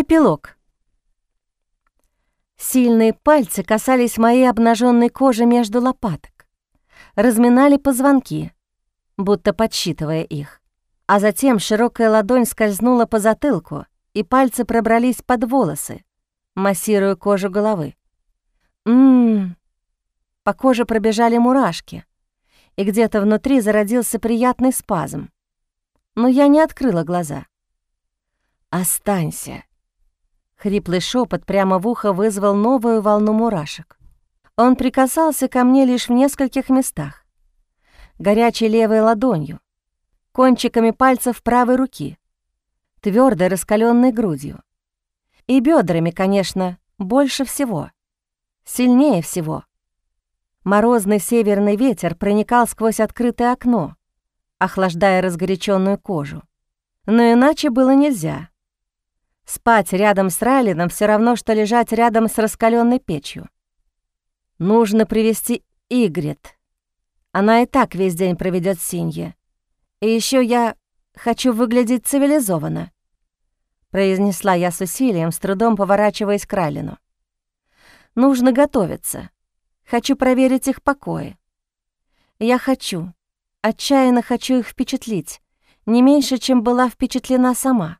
Эпилог. Сильные пальцы касались моей обнаженной кожи между лопаток, разминали позвонки, будто подсчитывая их. А затем широкая ладонь скользнула по затылку, и пальцы пробрались под волосы, массируя кожу головы. Ммм, по коже пробежали мурашки, и где-то внутри зародился приятный спазм. Но я не открыла глаза. «Останься!» Хриплый шепот прямо в ухо вызвал новую волну мурашек. Он прикасался ко мне лишь в нескольких местах. Горячей левой ладонью, кончиками пальцев правой руки, твердой раскаленной грудью. И бедрами, конечно, больше всего, сильнее всего. Морозный северный ветер проникал сквозь открытое окно, охлаждая разгоряченную кожу. Но иначе было нельзя. Спать рядом с Райлином все равно, что лежать рядом с раскаленной печью. Нужно привести Игрит. Она и так весь день проведет синье. И еще я хочу выглядеть цивилизованно, произнесла я с усилием, с трудом поворачиваясь к Райлину. Нужно готовиться. Хочу проверить их покои. Я хочу, отчаянно хочу их впечатлить, не меньше, чем была впечатлена сама.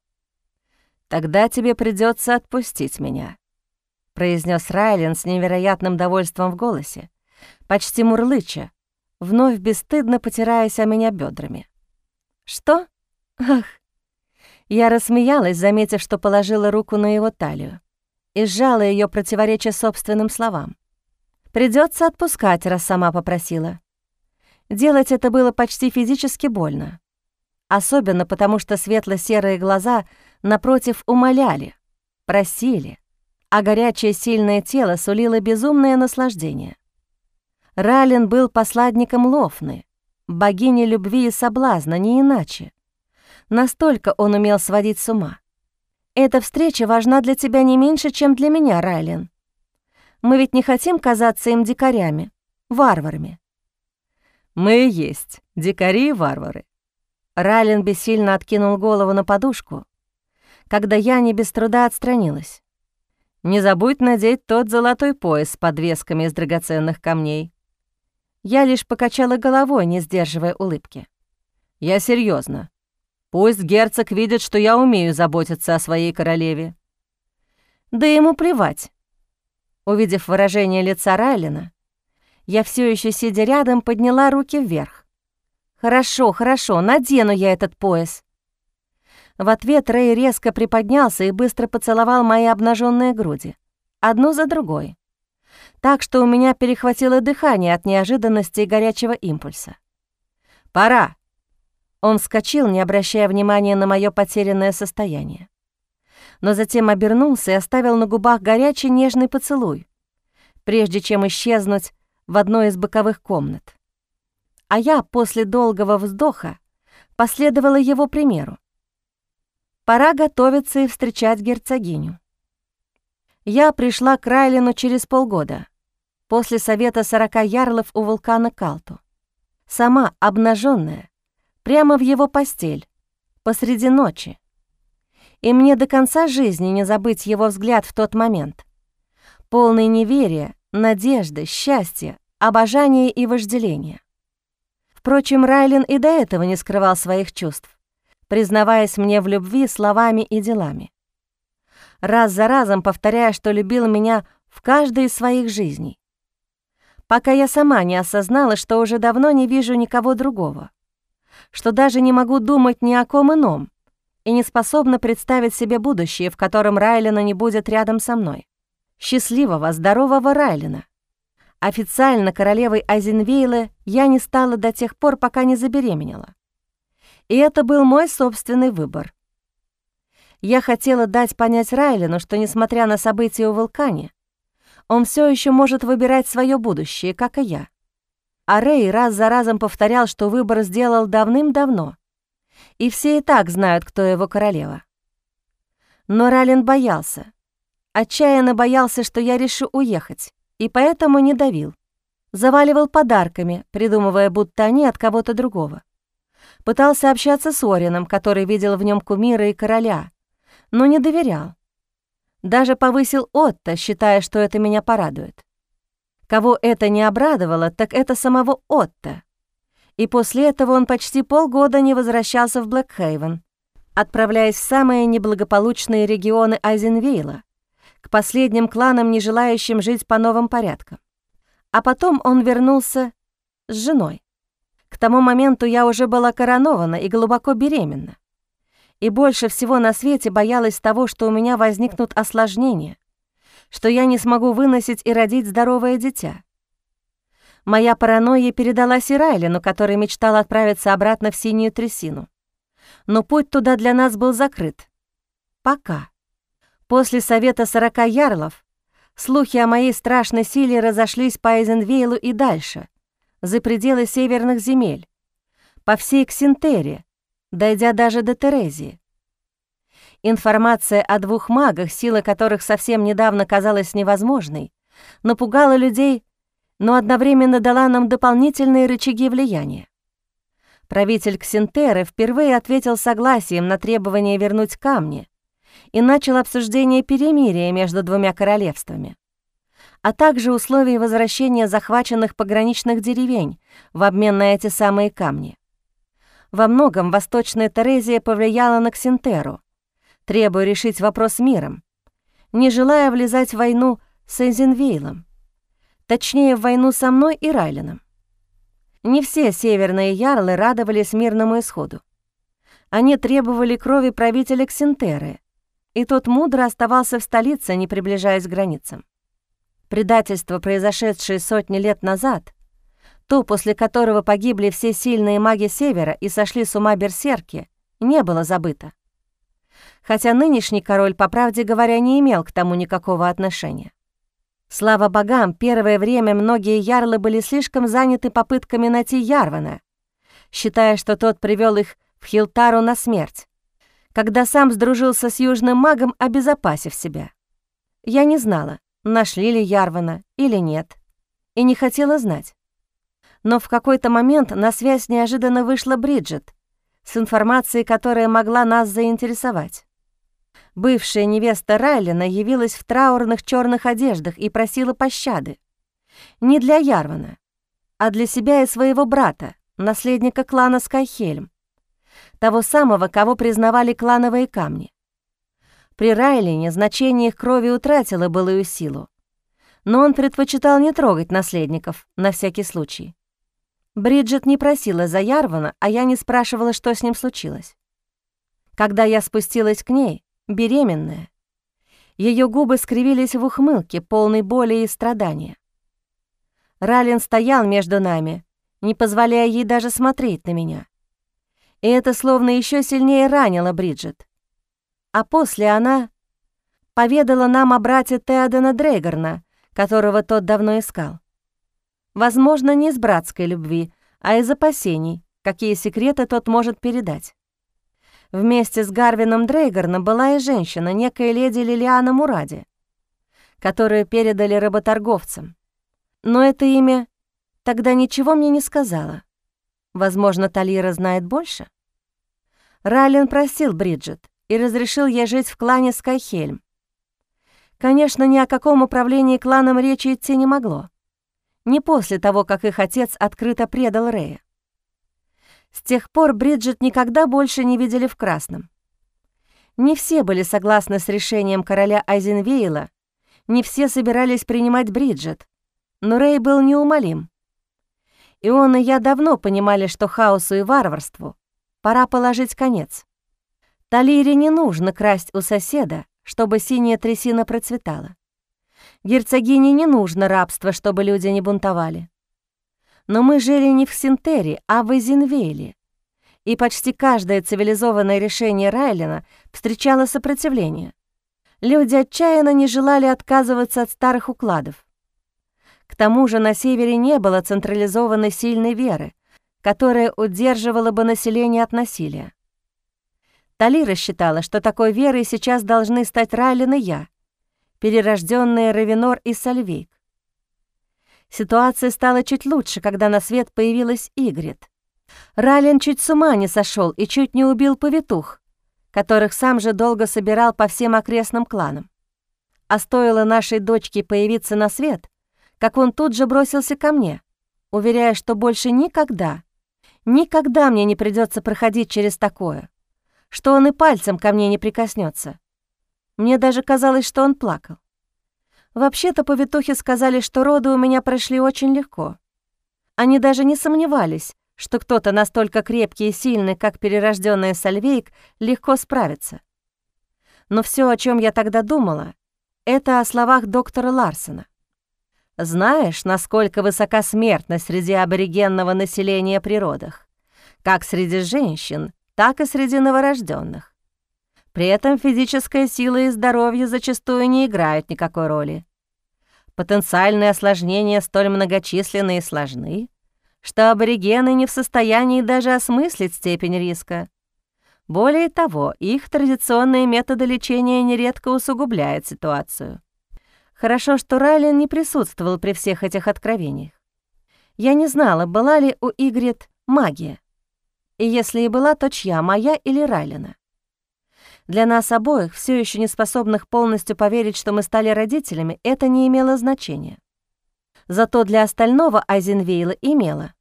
«Тогда тебе придется отпустить меня», — произнес Райлен с невероятным довольством в голосе, почти мурлыча, вновь бесстыдно потираясь о меня бедрами. «Что? Ах!» Я рассмеялась, заметив, что положила руку на его талию, и сжала ее, противореча собственным словам. Придется отпускать, раз сама попросила. Делать это было почти физически больно. Особенно потому, что светло-серые глаза — напротив, умоляли, просили, а горячее сильное тело сулило безумное наслаждение. Ралин был посладником Лофны, богини любви и соблазна, не иначе. Настолько он умел сводить с ума. Эта встреча важна для тебя не меньше, чем для меня, Райлин. Мы ведь не хотим казаться им дикарями, варварами. Мы есть дикари и варвары. Райлин бессильно откинул голову на подушку, когда я не без труда отстранилась. «Не забудь надеть тот золотой пояс с подвесками из драгоценных камней». Я лишь покачала головой, не сдерживая улыбки. «Я серьезно. Пусть герцог видит, что я умею заботиться о своей королеве». «Да ему плевать». Увидев выражение лица Райлина, я все еще сидя рядом, подняла руки вверх. «Хорошо, хорошо, надену я этот пояс. В ответ Рэй резко приподнялся и быстро поцеловал мои обнаженные груди, одну за другой. Так что у меня перехватило дыхание от неожиданности и горячего импульса. «Пора!» Он вскочил, не обращая внимания на мое потерянное состояние. Но затем обернулся и оставил на губах горячий нежный поцелуй, прежде чем исчезнуть в одной из боковых комнат. А я после долгого вздоха последовала его примеру. Пора готовиться и встречать герцогиню. Я пришла к Райлину через полгода, после совета сорока ярлов у вулкана Калту. Сама обнаженная, прямо в его постель, посреди ночи. И мне до конца жизни не забыть его взгляд в тот момент. Полный неверия, надежды, счастья, обожания и вожделения. Впрочем, Райлин и до этого не скрывал своих чувств признаваясь мне в любви словами и делами. Раз за разом повторяя, что любил меня в каждой из своих жизней. Пока я сама не осознала, что уже давно не вижу никого другого, что даже не могу думать ни о ком ином и не способна представить себе будущее, в котором Райлина не будет рядом со мной. Счастливого, здорового Райлина. Официально королевой Азенвейла я не стала до тех пор, пока не забеременела. И это был мой собственный выбор. Я хотела дать понять Райлину, что, несмотря на события у вулкане, он все еще может выбирать свое будущее, как и я. А Рэй раз за разом повторял, что выбор сделал давным-давно, и все и так знают, кто его королева. Но Райлин боялся, отчаянно боялся, что я решу уехать, и поэтому не давил. Заваливал подарками, придумывая, будто они от кого-то другого. Пытался общаться с Орином, который видел в нем кумира и короля, но не доверял. Даже повысил Отто, считая, что это меня порадует. Кого это не обрадовало, так это самого Отто. И после этого он почти полгода не возвращался в Блэкхейвен, отправляясь в самые неблагополучные регионы Айзенвейла, к последним кланам, не желающим жить по новым порядкам. А потом он вернулся с женой. К тому моменту я уже была коронована и глубоко беременна. И больше всего на свете боялась того, что у меня возникнут осложнения, что я не смогу выносить и родить здоровое дитя. Моя паранойя передалась и Райлину, который мечтал отправиться обратно в синюю трясину. Но путь туда для нас был закрыт. Пока. После совета сорока ярлов слухи о моей страшной силе разошлись по Эйзенвейлу и дальше, за пределы северных земель, по всей Ксинтере, дойдя даже до Терезии. Информация о двух магах, сила которых совсем недавно казалась невозможной, напугала людей, но одновременно дала нам дополнительные рычаги влияния. Правитель Ксинтеры впервые ответил согласием на требование вернуть камни и начал обсуждение перемирия между двумя королевствами, а также условий возвращения захваченных пограничных деревень в обмен на эти самые камни. Во многом Восточная Терезия повлияла на Ксинтеру, требуя решить вопрос миром, не желая влезать в войну с Эйзенвейлом, точнее, в войну со мной и Райлином. Не все северные ярлы радовались мирному исходу. Они требовали крови правителя Ксинтеры, и тот мудро оставался в столице, не приближаясь к границам. Предательство, произошедшее сотни лет назад, то, после которого погибли все сильные маги Севера и сошли с ума берсерки, не было забыто хотя нынешний король, по правде говоря, не имел к тому никакого отношения. Слава богам, первое время многие ярлы были слишком заняты попытками найти Ярвана, считая, что тот привел их в Хилтару на смерть, когда сам сдружился с южным магом, обезопасив себя. Я не знала, нашли ли Ярвана или нет, и не хотела знать. Но в какой-то момент на связь неожиданно вышла Бриджит с информацией, которая могла нас заинтересовать. Бывшая невеста Райлина явилась в траурных черных одеждах и просила пощады. Не для Ярвана, а для себя и своего брата, наследника клана Скайхельм, того самого, кого признавали клановые камни. При Райлине значение их крови утратило былую силу, но он предпочитал не трогать наследников, на всякий случай. Бриджит не просила за Ярвана, а я не спрашивала, что с ним случилось. Когда я спустилась к ней, беременная. Ее губы скривились в ухмылке, полной боли и страдания. Ралин стоял между нами, не позволяя ей даже смотреть на меня. И это словно еще сильнее ранило Бриджит. А после она поведала нам о брате Теодена Дрейгорна, которого тот давно искал. Возможно, не из братской любви, а из опасений, какие секреты тот может передать. Вместе с Гарвином Дрейгерном была и женщина, некая леди Лилиана Муради, которую передали работорговцам. Но это имя тогда ничего мне не сказала. Возможно, Талира знает больше? Райлен просил Бриджит и разрешил ей жить в клане Скайхельм. Конечно, ни о каком управлении кланом речи идти не могло. Не после того, как их отец открыто предал Рея. С тех пор Бриджит никогда больше не видели в красном. Не все были согласны с решением короля Айзенвейла, не все собирались принимать Бриджит, но Рэй был неумолим. И он и я давно понимали, что хаосу и варварству пора положить конец. Талире не нужно красть у соседа, чтобы синяя трясина процветала. Герцогине не нужно рабство, чтобы люди не бунтовали. Но мы жили не в Синтере, а в Эзенвейле, и почти каждое цивилизованное решение Райлина встречало сопротивление. Люди отчаянно не желали отказываться от старых укладов. К тому же на севере не было централизованной сильной веры, которая удерживала бы население от насилия. Талира считала, что такой верой сейчас должны стать Райлин и я, перерожденные Равенор и Сальвейк. Ситуация стала чуть лучше, когда на свет появилась Игрит. Рален чуть с ума не сошел и чуть не убил повитух, которых сам же долго собирал по всем окрестным кланам. А стоило нашей дочке появиться на свет, как он тут же бросился ко мне, уверяя, что больше никогда, никогда мне не придется проходить через такое, что он и пальцем ко мне не прикоснется. Мне даже казалось, что он плакал. Вообще-то повитухи сказали, что роды у меня прошли очень легко. Они даже не сомневались, что кто-то настолько крепкий и сильный, как перерожденная Сальвейк, легко справится. Но все, о чем я тогда думала, это о словах доктора Ларсена. Знаешь, насколько высока смертность среди аборигенного населения при родах? Как среди женщин, так и среди новорожденных. При этом физическая сила и здоровье зачастую не играют никакой роли. Потенциальные осложнения столь многочисленны и сложны, что аборигены не в состоянии даже осмыслить степень риска. Более того, их традиционные методы лечения нередко усугубляют ситуацию. Хорошо, что Райлен не присутствовал при всех этих откровениях. Я не знала, была ли у Игрит магия. И если и была, то чья, моя или Райлена? Для нас обоих, все еще не способных полностью поверить, что мы стали родителями, это не имело значения. Зато для остального Айзенвейла имело.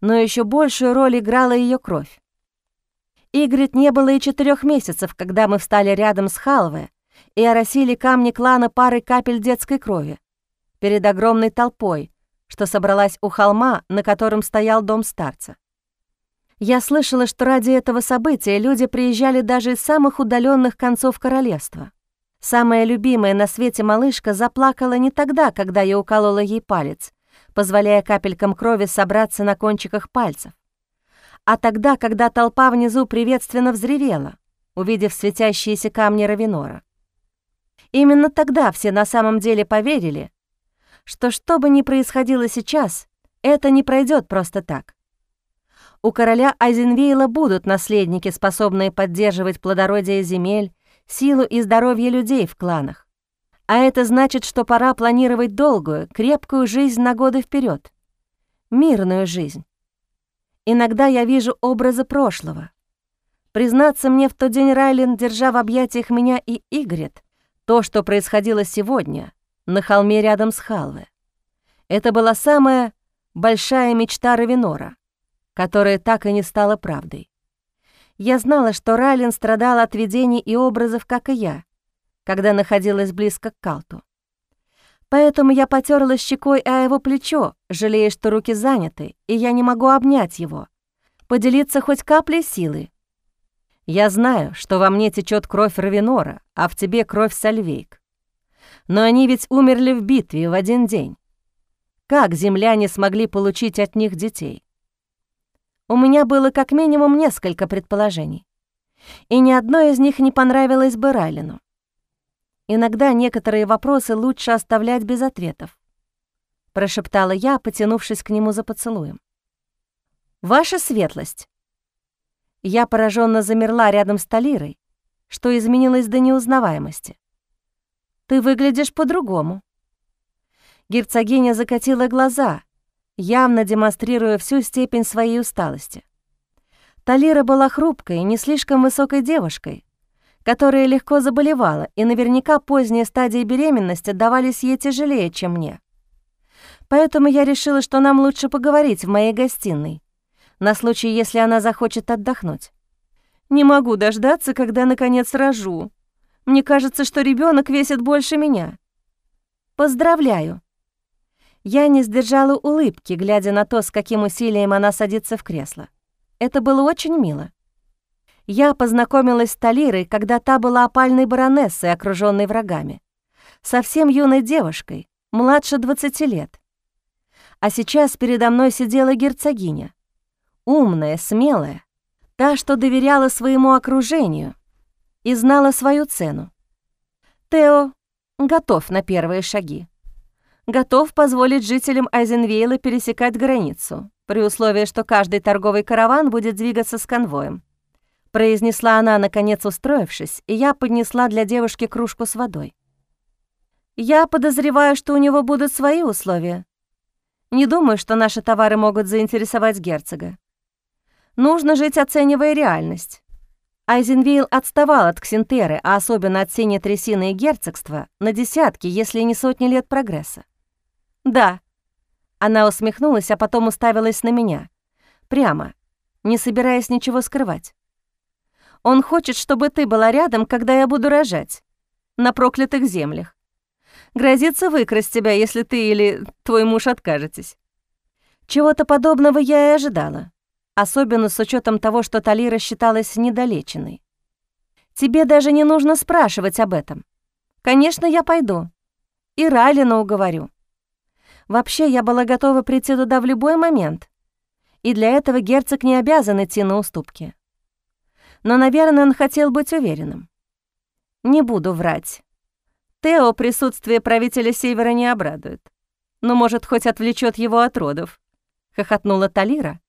Но еще большую роль играла ее кровь. Игрит не было и четырех месяцев, когда мы встали рядом с Халве и оросили камни клана парой капель детской крови перед огромной толпой, что собралась у холма, на котором стоял дом старца. Я слышала, что ради этого события люди приезжали даже из самых удаленных концов королевства. Самая любимая на свете малышка заплакала не тогда, когда я уколола ей палец, позволяя капелькам крови собраться на кончиках пальцев, а тогда, когда толпа внизу приветственно взревела, увидев светящиеся камни Равинора. Именно тогда все на самом деле поверили, что что бы ни происходило сейчас, это не пройдет просто так. У короля Айзенвейла будут наследники, способные поддерживать плодородие земель, силу и здоровье людей в кланах. А это значит, что пора планировать долгую, крепкую жизнь на годы вперед, Мирную жизнь. Иногда я вижу образы прошлого. Признаться мне, в тот день Райлен, держа в объятиях меня и Игрет, то, что происходило сегодня, на холме рядом с Халве. Это была самая большая мечта Равинора которая так и не стала правдой. Я знала, что Райлин страдал от видений и образов, как и я, когда находилась близко к Калту. Поэтому я потерла щекой о его плечо, жалея, что руки заняты, и я не могу обнять его, поделиться хоть каплей силы. Я знаю, что во мне течет кровь Равинора, а в тебе кровь Сальвейк. Но они ведь умерли в битве в один день. Как земляне смогли получить от них детей? У меня было как минимум несколько предположений, и ни одно из них не понравилось бы Райлину. Иногда некоторые вопросы лучше оставлять без ответов, прошептала я, потянувшись к нему за поцелуем. «Ваша светлость!» Я пораженно замерла рядом с Талирой, что изменилось до неузнаваемости. «Ты выглядишь по-другому». Герцогиня закатила глаза, явно демонстрируя всю степень своей усталости. Талира была хрупкой и не слишком высокой девушкой, которая легко заболевала, и наверняка поздние стадии беременности давались ей тяжелее, чем мне. Поэтому я решила, что нам лучше поговорить в моей гостиной, на случай, если она захочет отдохнуть. Не могу дождаться, когда наконец рожу. Мне кажется, что ребенок весит больше меня. Поздравляю. Я не сдержала улыбки, глядя на то, с каким усилием она садится в кресло. Это было очень мило. Я познакомилась с Талирой, когда та была опальной баронессой, окружённой врагами. Совсем юной девушкой, младше 20 лет. А сейчас передо мной сидела герцогиня. Умная, смелая, та, что доверяла своему окружению и знала свою цену. Тео готов на первые шаги готов позволить жителям Айзенвейла пересекать границу, при условии, что каждый торговый караван будет двигаться с конвоем. Произнесла она, наконец устроившись, и я поднесла для девушки кружку с водой. Я подозреваю, что у него будут свои условия. Не думаю, что наши товары могут заинтересовать герцога. Нужно жить, оценивая реальность. Айзенвейл отставал от Ксентеры, а особенно от синей трясины и герцогства, на десятки, если не сотни лет прогресса. «Да». Она усмехнулась, а потом уставилась на меня. Прямо, не собираясь ничего скрывать. «Он хочет, чтобы ты была рядом, когда я буду рожать. На проклятых землях. Грозится выкрасть тебя, если ты или твой муж откажетесь». Чего-то подобного я и ожидала, особенно с учетом того, что Талира считалась недолеченной. «Тебе даже не нужно спрашивать об этом. Конечно, я пойду. И Райлина уговорю. Вообще, я была готова прийти туда в любой момент, и для этого герцог не обязан идти на уступки. Но, наверное, он хотел быть уверенным. Не буду врать. Тео присутствие правителя Севера не обрадует. Но, может, хоть отвлечет его от родов. Хохотнула Талира,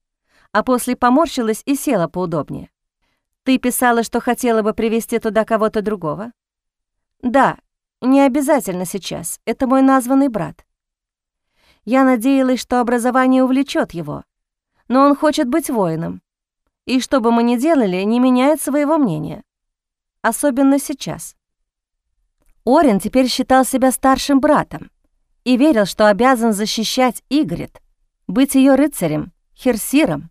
а после поморщилась и села поудобнее. Ты писала, что хотела бы привести туда кого-то другого? Да, не обязательно сейчас. Это мой названный брат. Я надеялась, что образование увлечет его, но он хочет быть воином. И что бы мы ни делали, не меняет своего мнения. Особенно сейчас. Орин теперь считал себя старшим братом и верил, что обязан защищать Игрит, быть ее рыцарем, херсиром.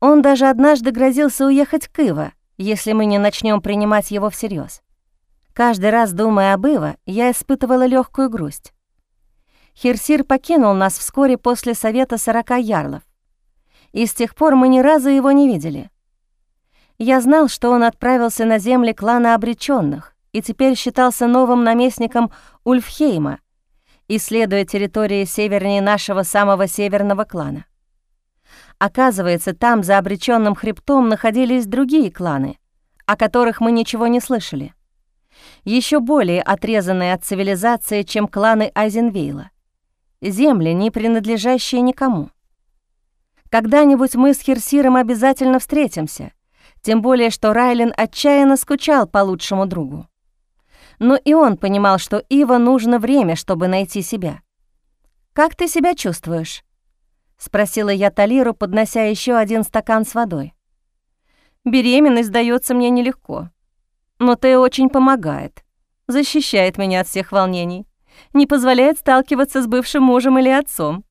Он даже однажды грозился уехать к Ива, если мы не начнем принимать его всерьез. Каждый раз, думая об Ива, я испытывала легкую грусть. Херсир покинул нас вскоре после совета сорока ярлов, и с тех пор мы ни разу его не видели. Я знал, что он отправился на земли клана обреченных и теперь считался новым наместником Ульфхейма, исследуя территории севернее нашего самого северного клана. Оказывается, там, за обреченным хребтом, находились другие кланы, о которых мы ничего не слышали. Еще более отрезанные от цивилизации, чем кланы Айзенвейла земли, не принадлежащие никому. Когда-нибудь мы с Херсиром обязательно встретимся, тем более что Райлен отчаянно скучал по лучшему другу. Но и он понимал, что Ива нужно время, чтобы найти себя. «Как ты себя чувствуешь?» — спросила я Талиру, поднося еще один стакан с водой. «Беременность дается мне нелегко, но ты очень помогает, защищает меня от всех волнений не позволяет сталкиваться с бывшим мужем или отцом.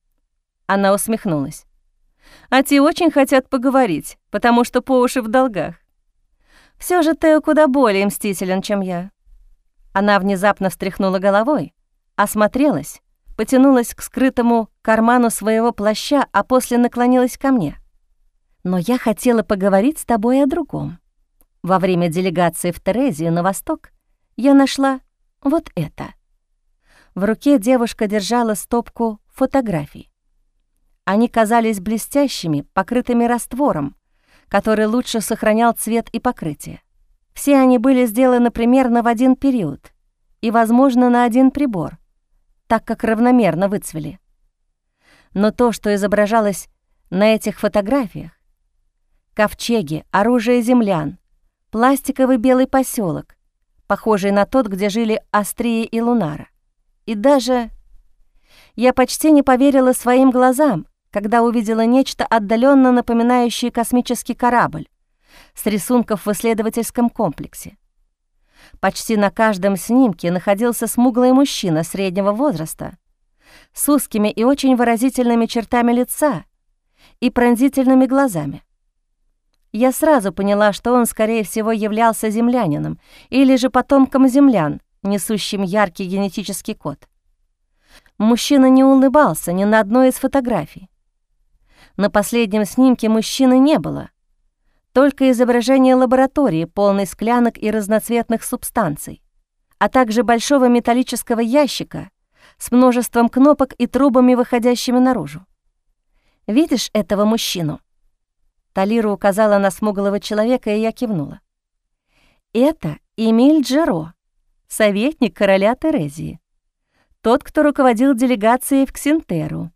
Она усмехнулась. А те очень хотят поговорить, потому что по уши в долгах. Все же Тео куда более мстителен, чем я. Она внезапно встряхнула головой, осмотрелась, потянулась к скрытому карману своего плаща, а после наклонилась ко мне. «Но я хотела поговорить с тобой о другом. Во время делегации в Терезию на восток я нашла вот это». В руке девушка держала стопку фотографий. Они казались блестящими, покрытыми раствором, который лучше сохранял цвет и покрытие. Все они были сделаны примерно в один период и, возможно, на один прибор, так как равномерно выцвели. Но то, что изображалось на этих фотографиях — ковчеги, оружие землян, пластиковый белый поселок, похожий на тот, где жили Астрия и Лунара, и даже я почти не поверила своим глазам, когда увидела нечто отдаленно напоминающее космический корабль с рисунков в исследовательском комплексе. Почти на каждом снимке находился смуглый мужчина среднего возраста с узкими и очень выразительными чертами лица и пронзительными глазами. Я сразу поняла, что он, скорее всего, являлся землянином или же потомком землян, несущим яркий генетический код. Мужчина не улыбался ни на одной из фотографий. На последнем снимке мужчины не было, только изображение лаборатории, полной склянок и разноцветных субстанций, а также большого металлического ящика с множеством кнопок и трубами, выходящими наружу. «Видишь этого мужчину?» Талира указала на смуглого человека, и я кивнула. «Это Эмиль Джеро, советник короля Терезии. Тот, кто руководил делегацией в Ксинтеру.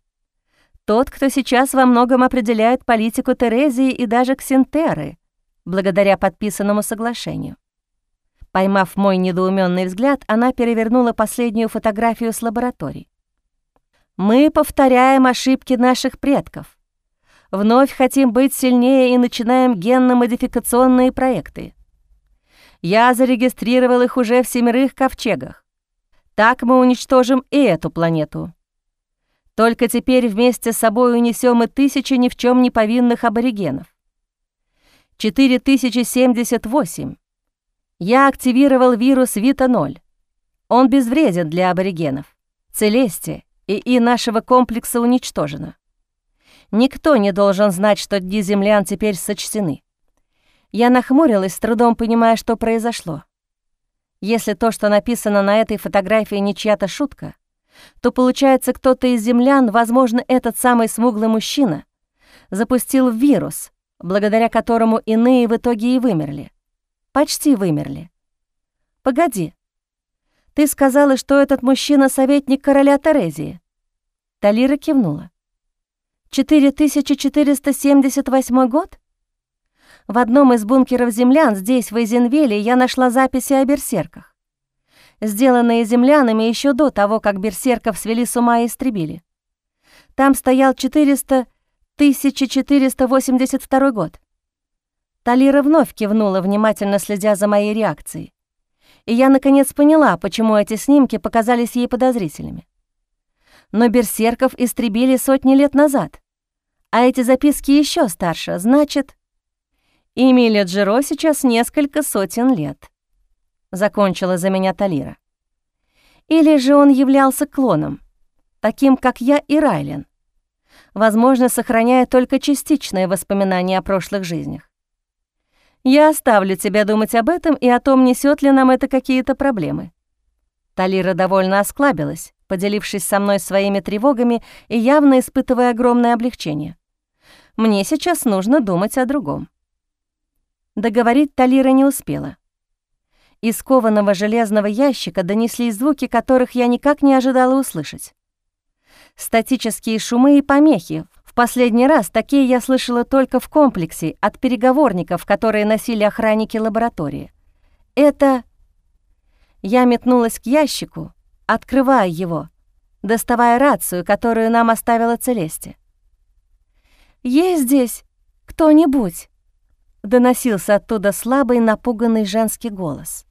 Тот, кто сейчас во многом определяет политику Терезии и даже Ксинтеры, благодаря подписанному соглашению. Поймав мой недоуменный взгляд, она перевернула последнюю фотографию с лаборатории. «Мы повторяем ошибки наших предков. Вновь хотим быть сильнее и начинаем генно-модификационные проекты. Я зарегистрировал их уже в семерых ковчегах. Так мы уничтожим и эту планету. Только теперь вместе с собой унесем и тысячи ни в чем не повинных аборигенов. 4078. Я активировал вирус Вита-0. Он безвреден для аборигенов. Целесте и И нашего комплекса уничтожено. Никто не должен знать, что дни землян теперь сочтены. Я нахмурилась, с трудом понимая, что произошло. Если то, что написано на этой фотографии, не чья-то шутка, то, получается, кто-то из землян, возможно, этот самый смуглый мужчина, запустил вирус, благодаря которому иные в итоге и вымерли. Почти вымерли. Погоди. Ты сказала, что этот мужчина — советник короля Терезии. Талира кивнула. 4478 год? В одном из бункеров землян здесь, в Эйзенвеле, я нашла записи о берсерках, сделанные землянами еще до того, как берсерков свели с ума и истребили. Там стоял 400... 1482 год. Талира вновь кивнула, внимательно следя за моей реакцией. И я, наконец, поняла, почему эти снимки показались ей подозрительными. Но берсерков истребили сотни лет назад. А эти записки еще старше, значит... Эмилия Джеро сейчас несколько сотен лет. Закончила за меня Талира. Или же он являлся клоном, таким, как я и Райлен, возможно, сохраняя только частичные воспоминания о прошлых жизнях. Я оставлю тебя думать об этом и о том, несет ли нам это какие-то проблемы. Талира довольно осклабилась, поделившись со мной своими тревогами и явно испытывая огромное облегчение. Мне сейчас нужно думать о другом. Договорить Талира не успела. Из кованого железного ящика донеслись звуки, которых я никак не ожидала услышать. Статические шумы и помехи. В последний раз такие я слышала только в комплексе от переговорников, которые носили охранники лаборатории. Это... Я метнулась к ящику, открывая его, доставая рацию, которую нам оставила Целесте. «Есть здесь кто-нибудь?» — доносился оттуда слабый напуганный женский голос.